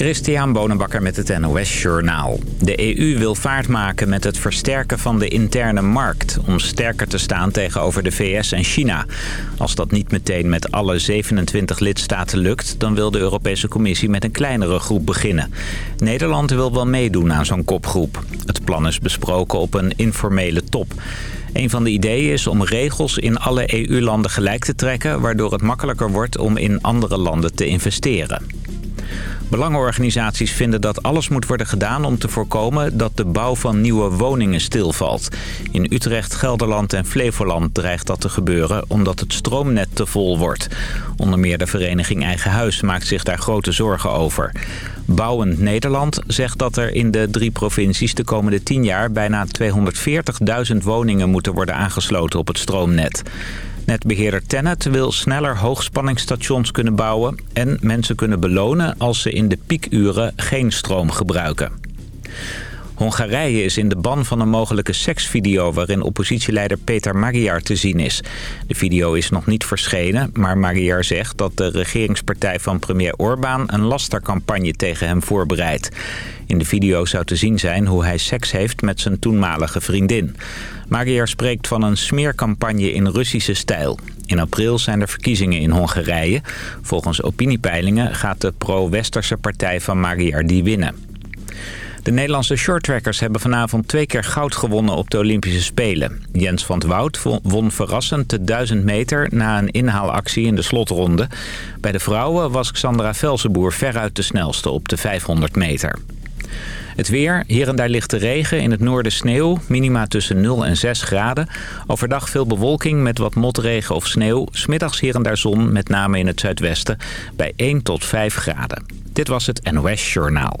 Christian Bonenbakker met het NOS Journaal. De EU wil vaart maken met het versterken van de interne markt... om sterker te staan tegenover de VS en China. Als dat niet meteen met alle 27 lidstaten lukt... dan wil de Europese Commissie met een kleinere groep beginnen. Nederland wil wel meedoen aan zo'n kopgroep. Het plan is besproken op een informele top... Een van de ideeën is om regels in alle EU-landen gelijk te trekken... waardoor het makkelijker wordt om in andere landen te investeren. Belangenorganisaties vinden dat alles moet worden gedaan om te voorkomen dat de bouw van nieuwe woningen stilvalt. In Utrecht, Gelderland en Flevoland dreigt dat te gebeuren omdat het stroomnet te vol wordt. Onder meer de vereniging Eigen Huis maakt zich daar grote zorgen over. Bouwend Nederland zegt dat er in de drie provincies de komende 10 jaar bijna 240.000 woningen moeten worden aangesloten op het stroomnet. Netbeheerder Tennet wil sneller hoogspanningsstations kunnen bouwen... en mensen kunnen belonen als ze in de piekuren geen stroom gebruiken. Hongarije is in de ban van een mogelijke seksvideo... waarin oppositieleider Peter Magyar te zien is. De video is nog niet verschenen, maar Magyar zegt... dat de regeringspartij van premier Orbán een lastercampagne tegen hem voorbereidt. In de video zou te zien zijn hoe hij seks heeft met zijn toenmalige vriendin. Magyar spreekt van een smeercampagne in Russische stijl. In april zijn er verkiezingen in Hongarije. Volgens opiniepeilingen gaat de pro-westerse partij van Magyar die winnen. De Nederlandse shorttrackers hebben vanavond twee keer goud gewonnen op de Olympische Spelen. Jens van het Woud won verrassend de 1000 meter na een inhaalactie in de slotronde. Bij de vrouwen was Xandra Velsenboer veruit de snelste op de 500 meter. Het weer, hier en daar ligt de regen, in het noorden sneeuw, minima tussen 0 en 6 graden. Overdag veel bewolking met wat motregen of sneeuw. Smiddags hier en daar zon, met name in het zuidwesten, bij 1 tot 5 graden. Dit was het NOS Journaal.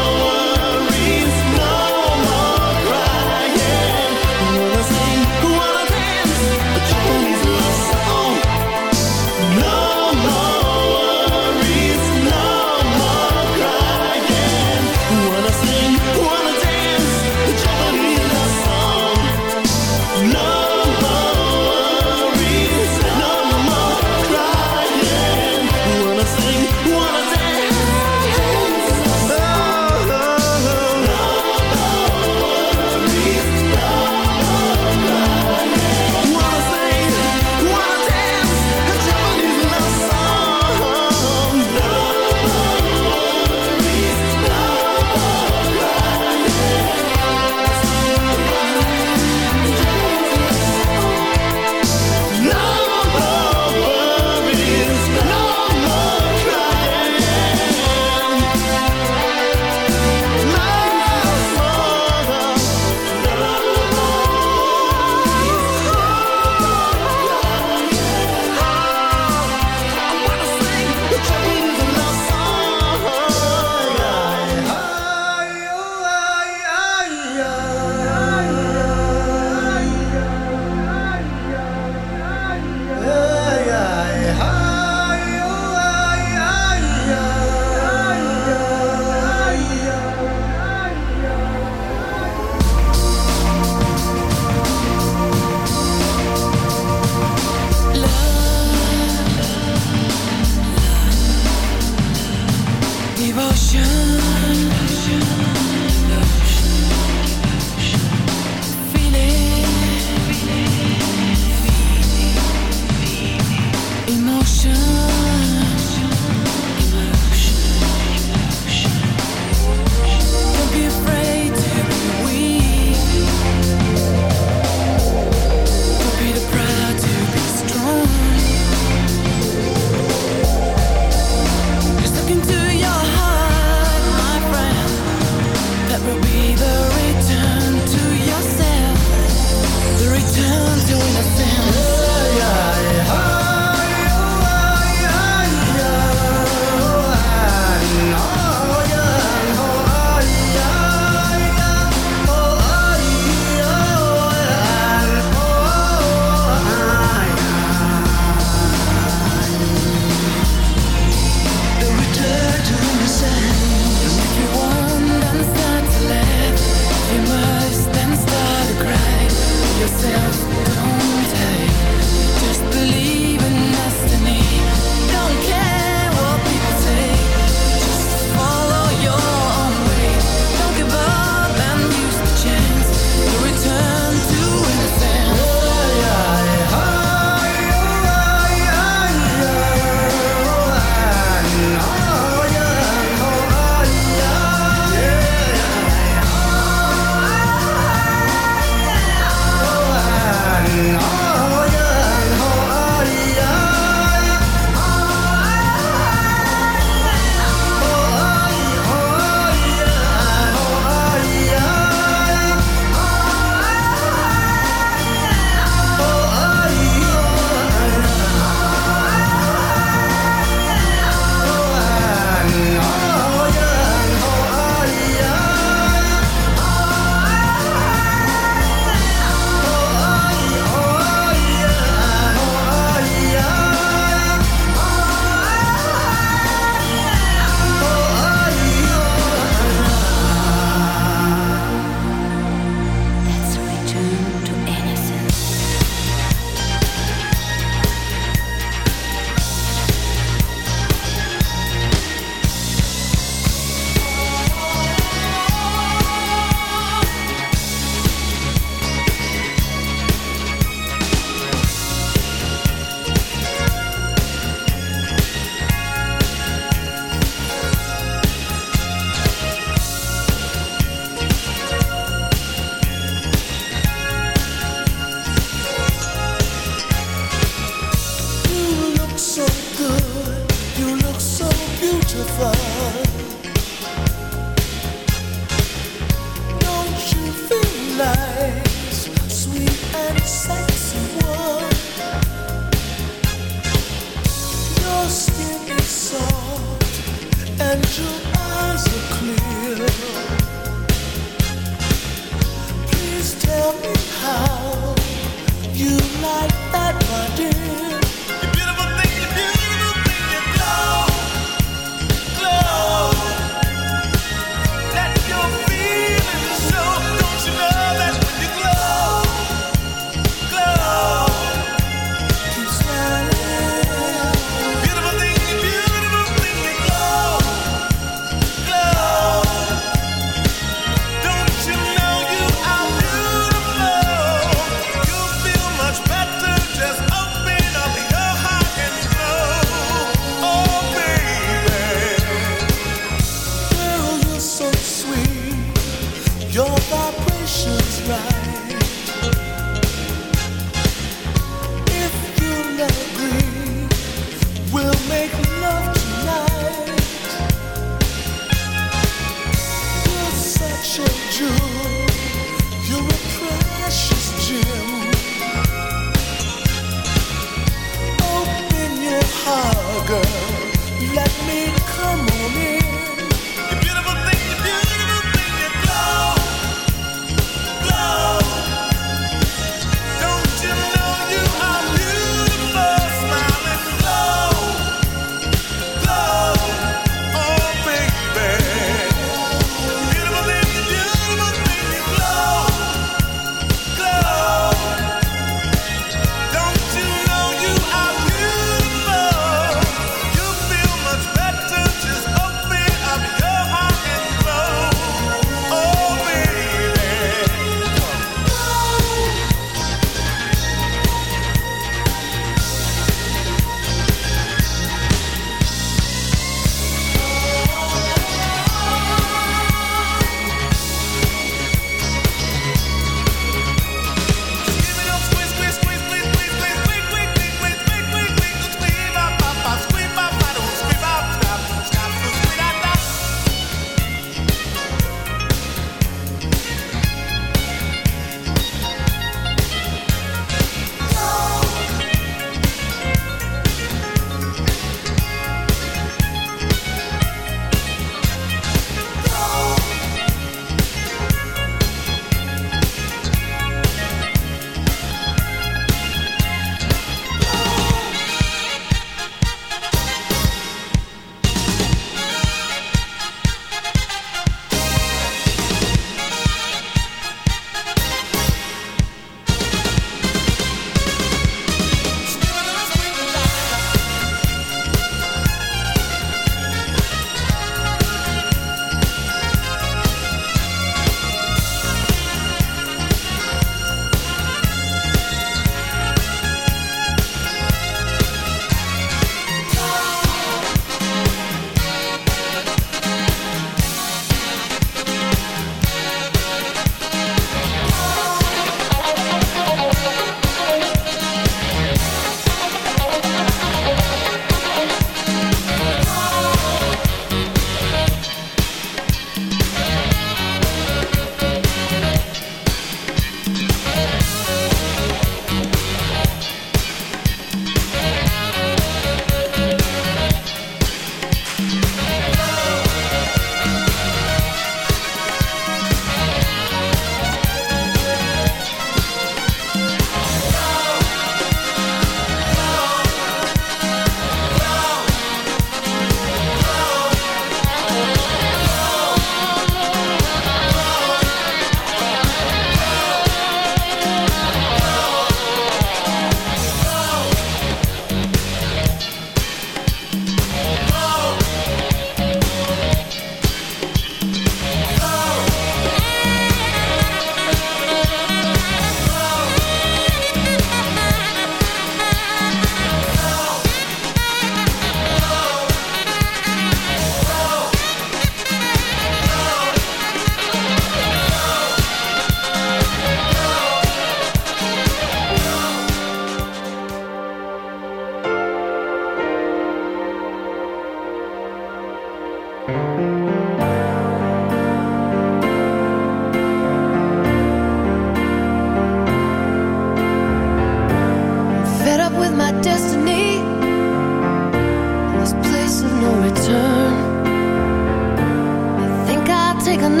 ZFM.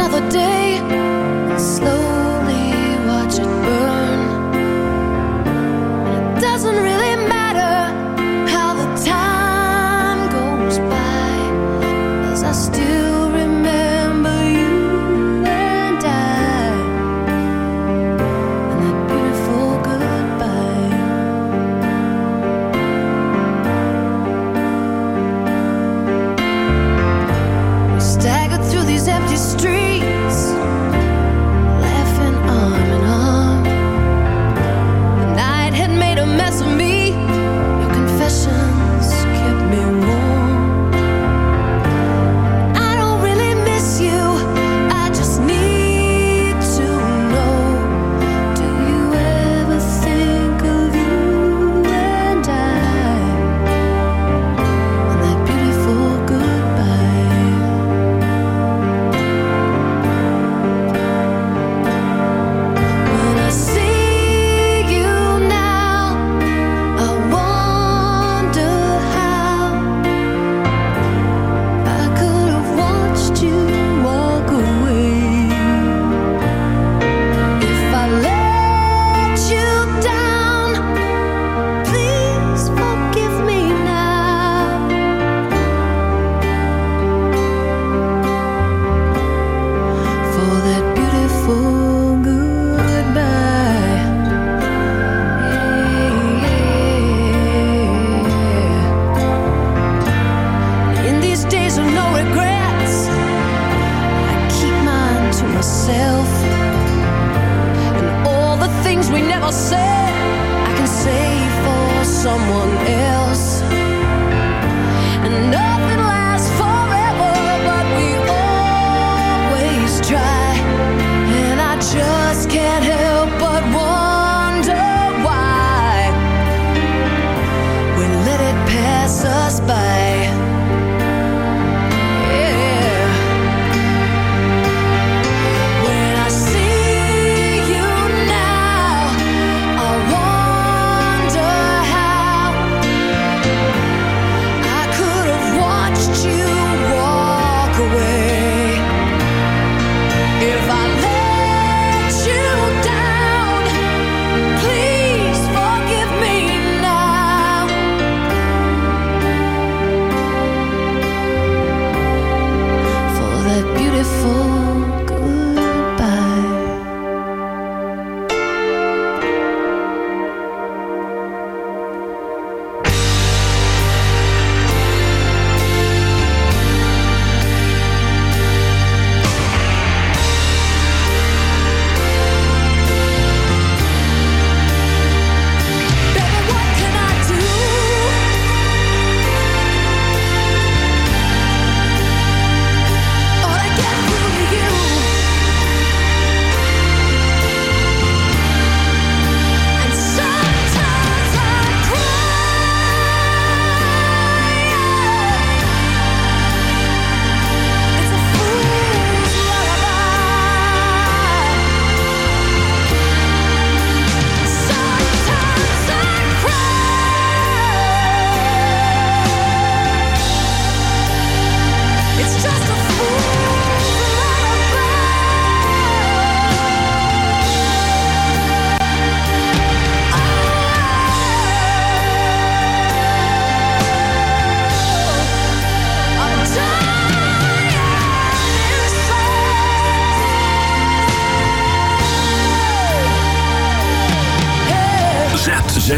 clouds up my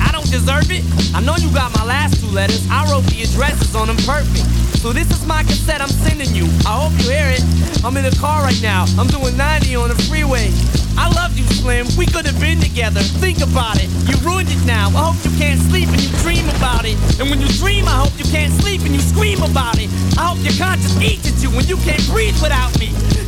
I don't deserve it. I know you got my last two letters. I wrote the addresses on them perfect. So this is my cassette I'm sending you. I hope you hear it. I'm in the car right now. I'm doing 90 on the freeway. I love you, Slim. We could have been together. Think about it. You ruined it now. I hope you can't sleep and you dream about it. And when you dream, I hope you can't sleep and you scream about it. I hope your conscience eats at you when you can't breathe without me.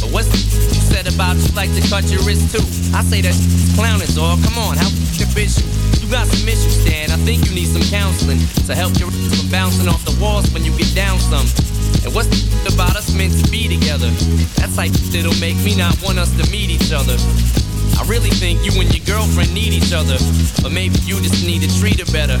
But what's said about you like to cut your wrist too? I say that clown is dog. Come on, how f***ing bitch you? You got some issues, Stan. I think you need some counseling to help your from bouncing off the walls when you get down some. And what's the about us meant to be together? That's like that'll make me not want us to meet each other. I really think you and your girlfriend need each other, but maybe you just need to treat her better.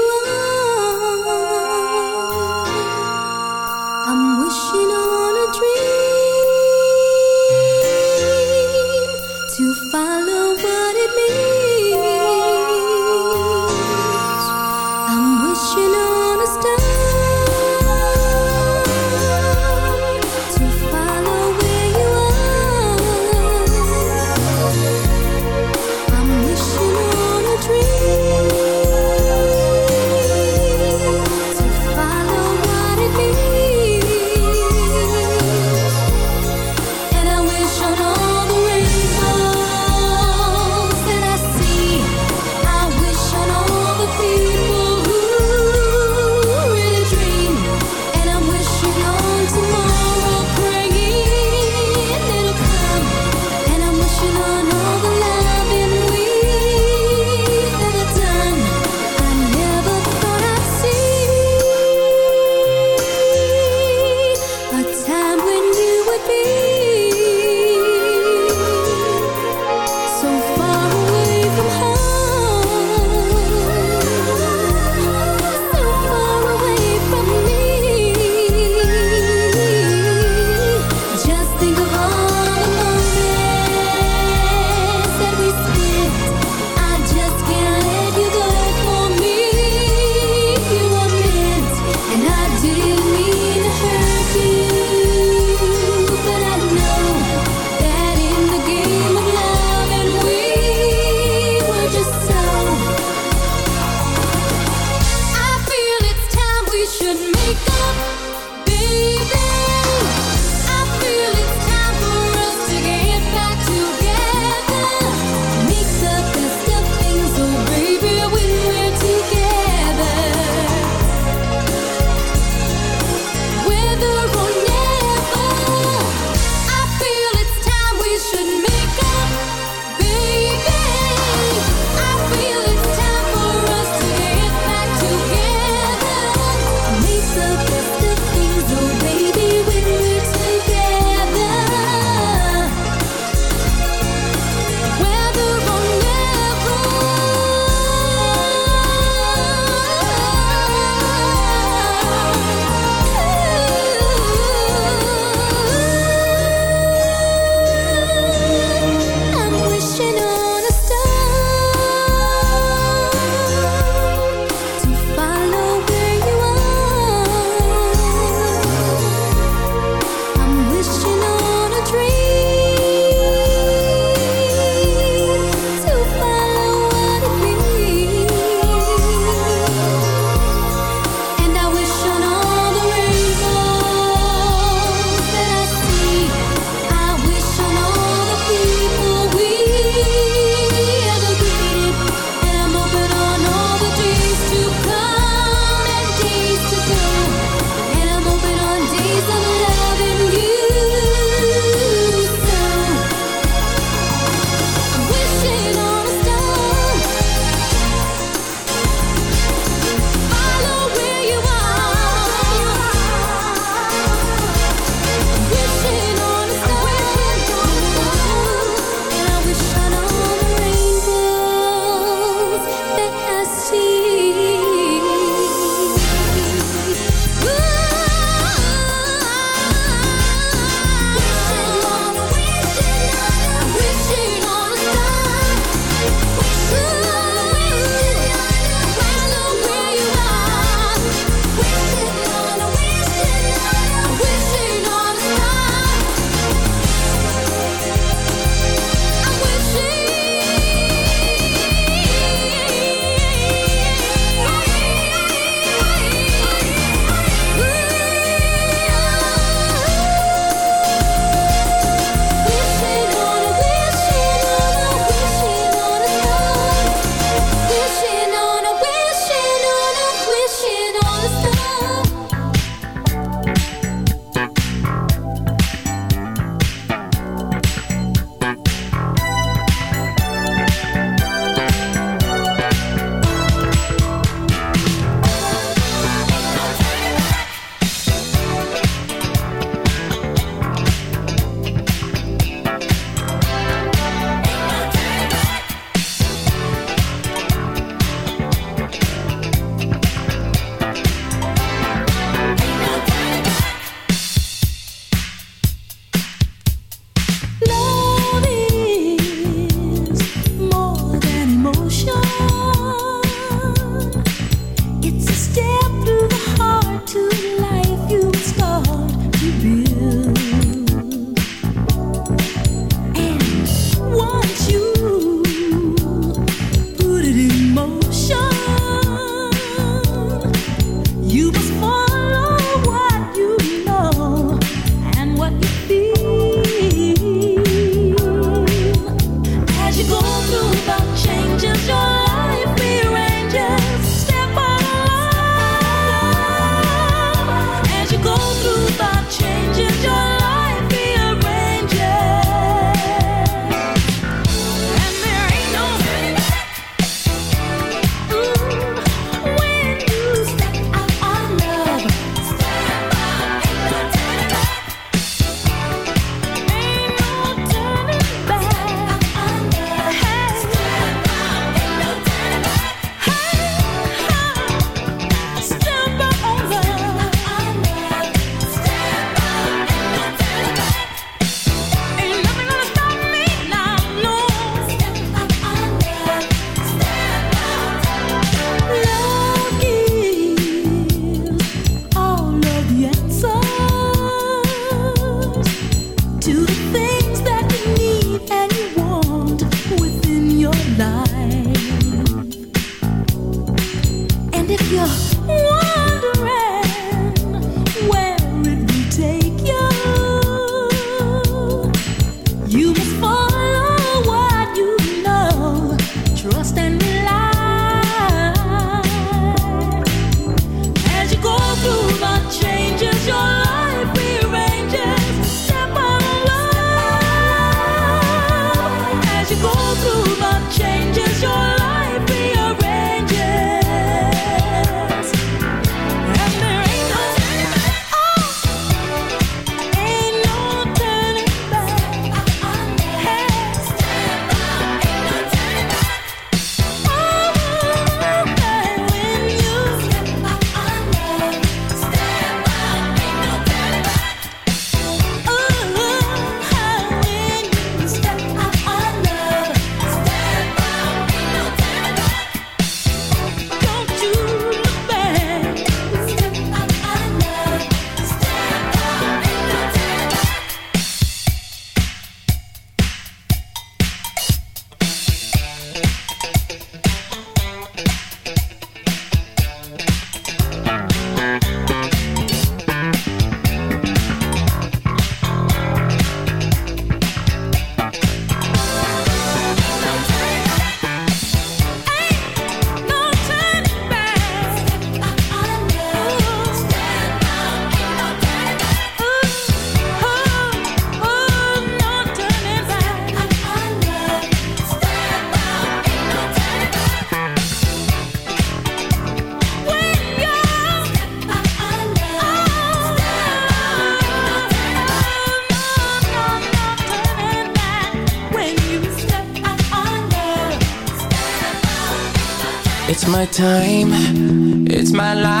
my time, it's my life.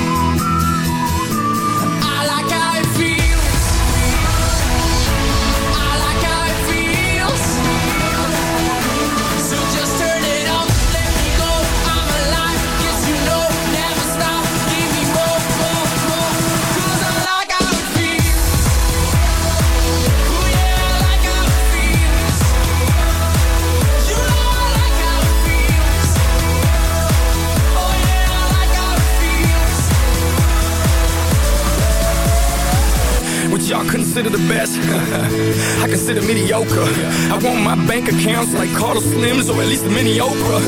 Consider the best? I consider mediocre. I want my bank accounts like Carlos Slims or at least a mini Oprah.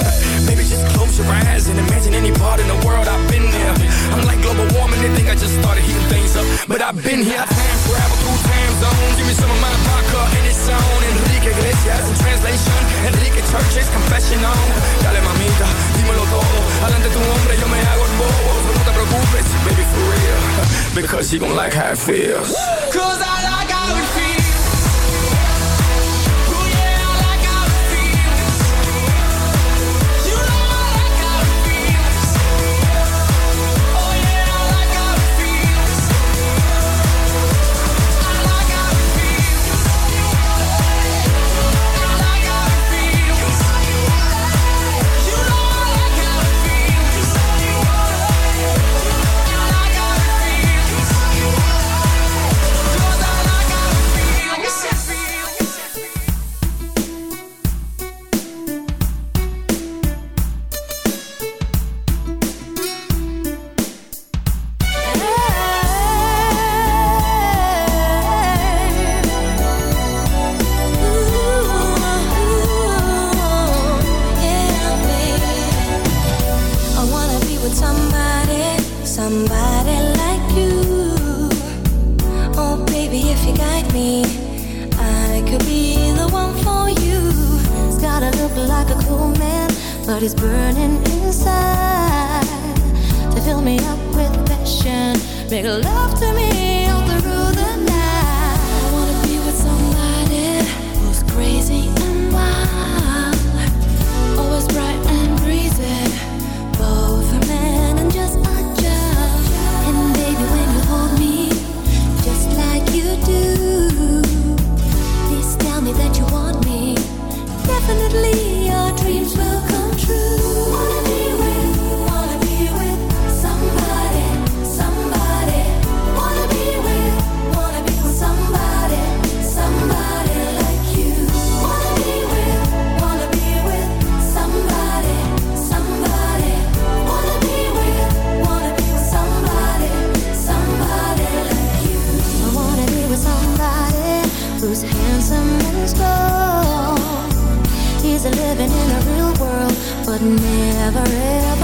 Baby, just close your eyes and imagine any part in the world I've been there. I'm like global warming, they think I just started heating things. But I've been here, time travel through time zones. Give me some of my vodka and it's on. Enrique Iglesias in translation. Enrique Church's confession on. Dale mamita, dímelo todo. Adelante tu hombre, yo me hago el bobo. No te preocupes, baby, for real. Because you gon' like how it feels. Cause I gotta like a cool man, but he's burning inside. To fill me up with passion, make love to me all through the night. I wanna be with somebody who's crazy and wild. Always bright and breezy, both a man and just a child. And baby, when you hold me, just like you do, please tell me that you want me. Definitely, never ever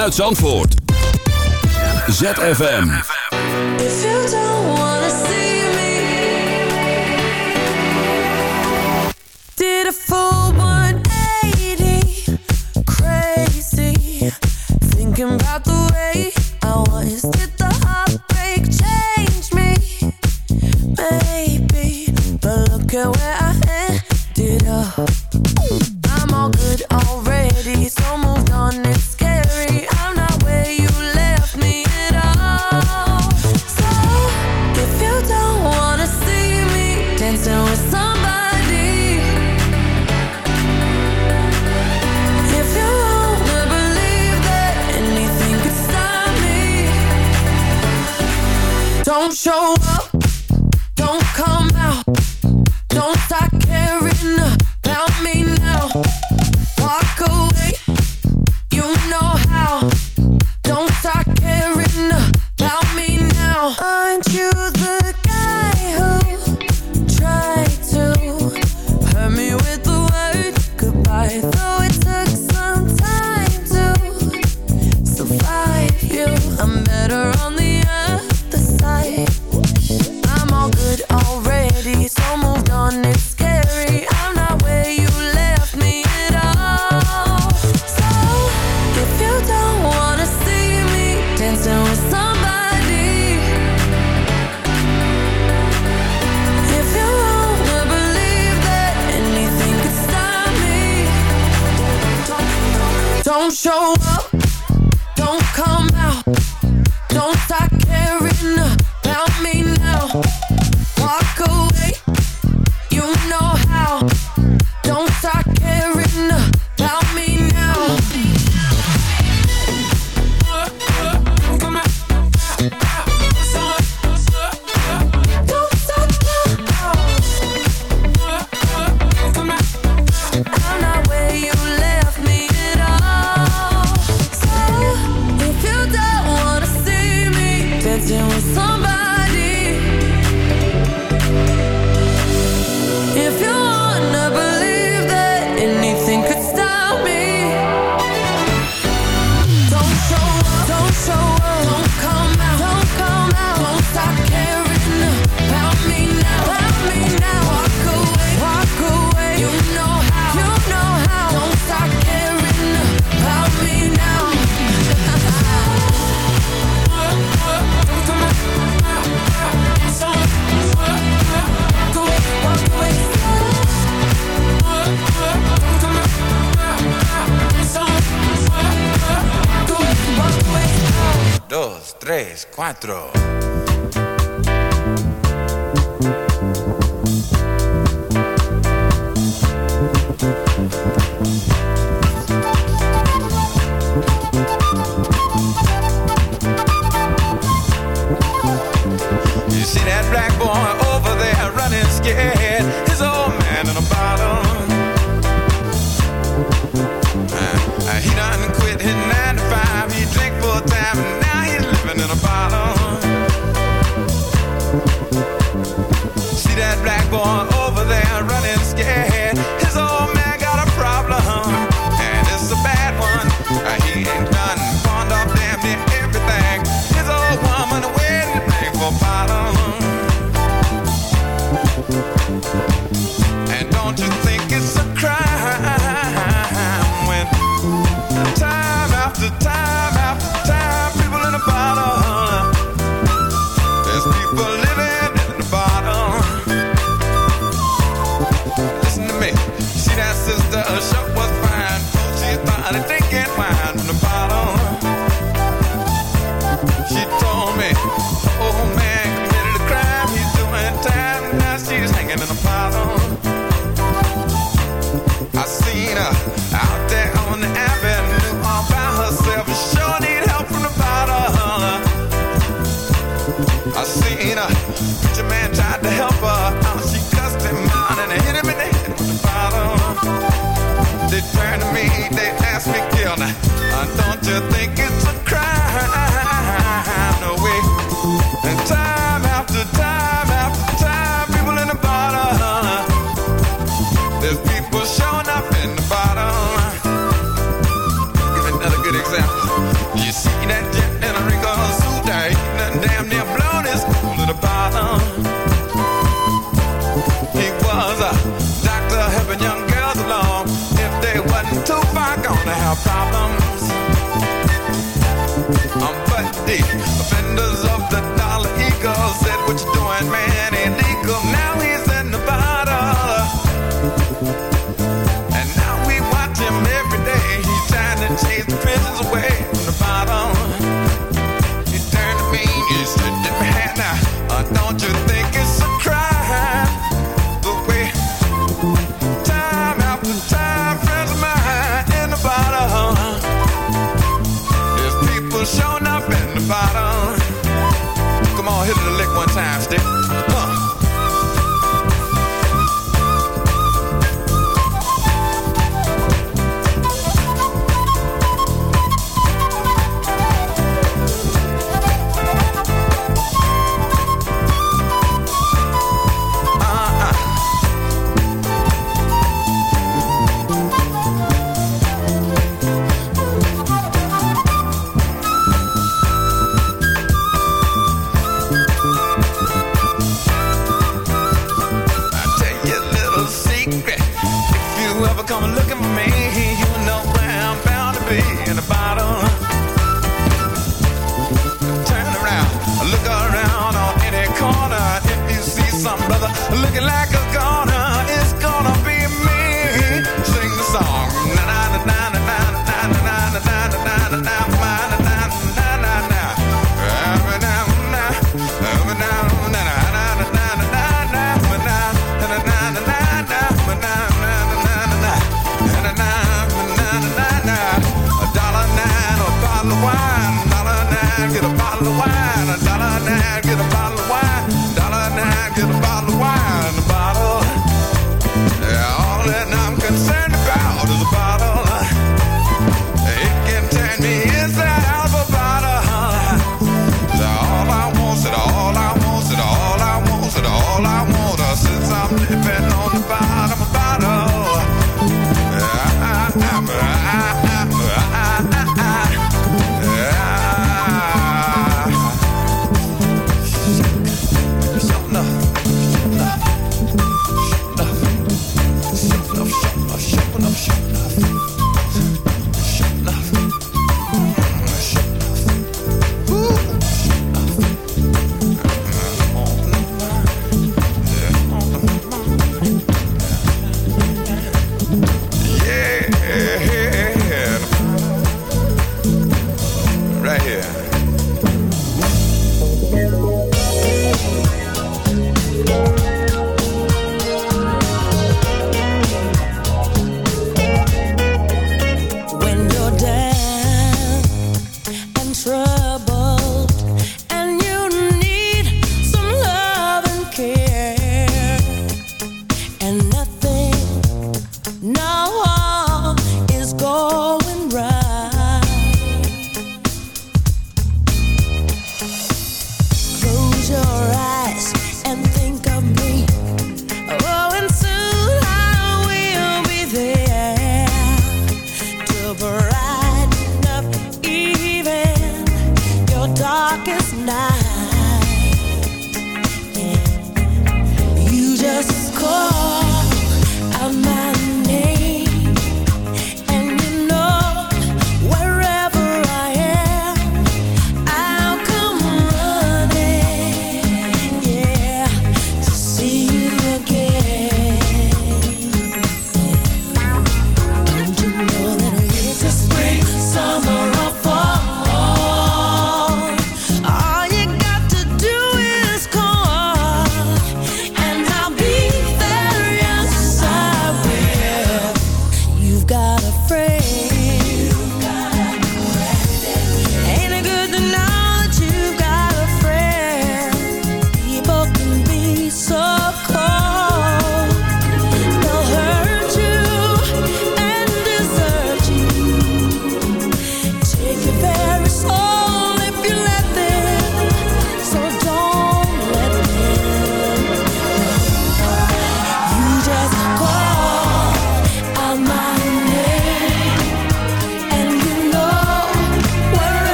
vanuit Zandvoort. ZFM. Did a full 180 Crazy Thinking about the way I was it the heartbreak change me baby But look away cuatro.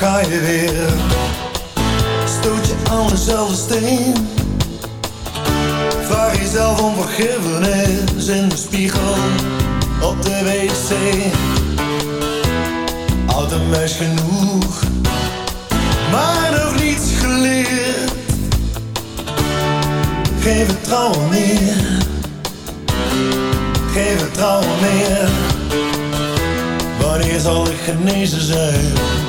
ga je weer. Stoot je aan dezelfde steen. Vraag jezelf om vergiffenis in de spiegel op de wc. Oud en meisje genoeg, maar nog niets geleerd. Geen vertrouwen meer, geen vertrouwen meer. Wanneer zal ik genezen zijn?